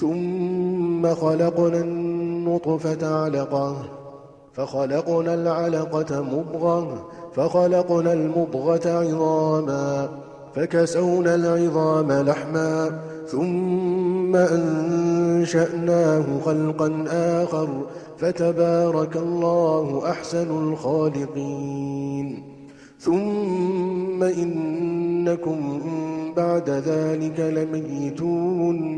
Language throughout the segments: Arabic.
ثم خلقنا النطفة علقة فخلقنا العلقة مضغة فخلقنا المضغة عظاما فكسونا العظام لحما ثم أنشأناه خلقا آخر فتبارك الله أحسن الخالقين. ثم إنكم بعد ذلك لميتون.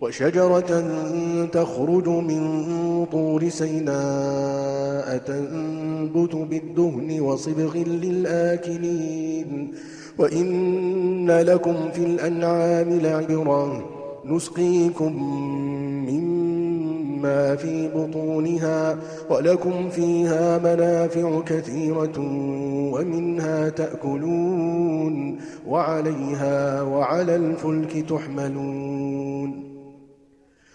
وشجرة تخرج من طور سيناء تنبت بالدهن وصبغ للآكلين. وإن لكم في الأنعام لعبرا نسقيكم مما في بطونها ولكم فيها منافع كثيرة ومنها تأكلون وعليها وعلى الفلك تحملون.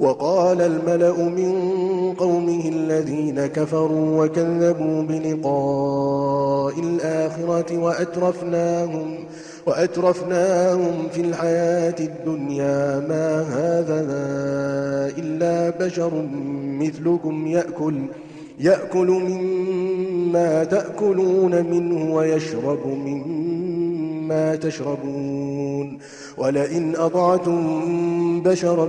وقال الملأ من قومه الذين كفروا وكذبوا بلقاء الآخرة وأترفناهم وأترفناهم في الحياة الدنيا ما هذا إلا بشر مثلكم يأكل يأكل مما تأكلون منه ويشرب مما تشربون ولئن أطعتم بشرا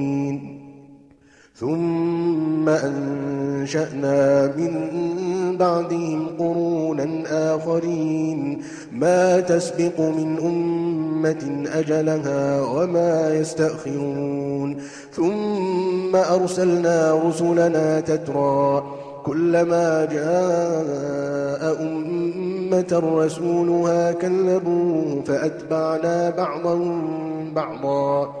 ثم أنشأنا من بعدهم قرونا آخرين. ما تسبق من أمة أجلها وما يستأخرون. ثم أرسلنا رسلنا تترى كلما جاء أمة رسولها كذبوه فأتبعنا بعضهم بعضا.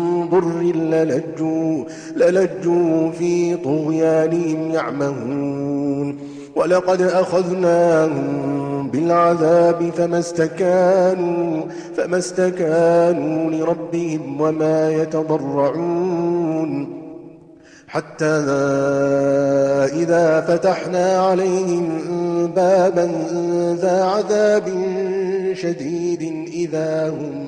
ضر للجوا, للجوا في طغيانهم يعمهون. ولقد أخذناهم بالعذاب فما استكانوا فما استكانوا لربهم وما يتضرعون. حتى إذا فتحنا عليهم بابا ذا عذاب شديد إذا هم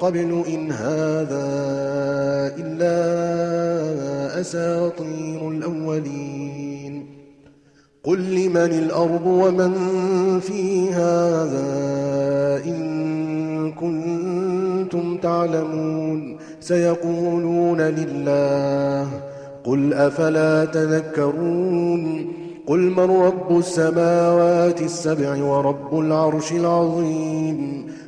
قبل إن هذا إلا أساطير الأولين. قل لمن الأرض ومن فيها إن كنتم تعلمون. سيقولون لله قل أفلا تذكرون. قل من رب السماوات السبع ورب العرش العظيم.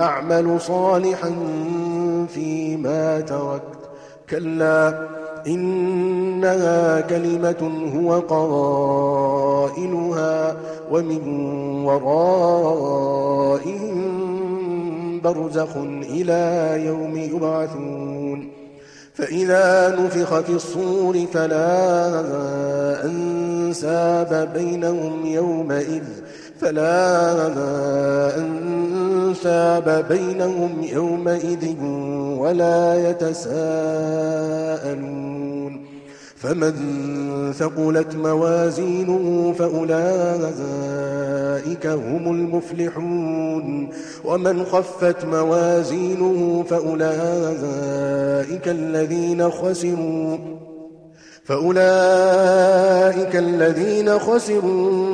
أعمل صالحا فيما تركت. كلا إنها كلمة هو قائلها ومن ورائهم برزخ إلى يوم يبعثون. فإذا نفخ في الصور فلا أنساب بينهم يومئذ فلا أنساب بينهم يومئذ ولا يتساءلون فمن ثقلت موازينه فأولئك هم المفلحون ومن خفت موازينه فأولئك الذين خسروا فأولئك الذين خسروا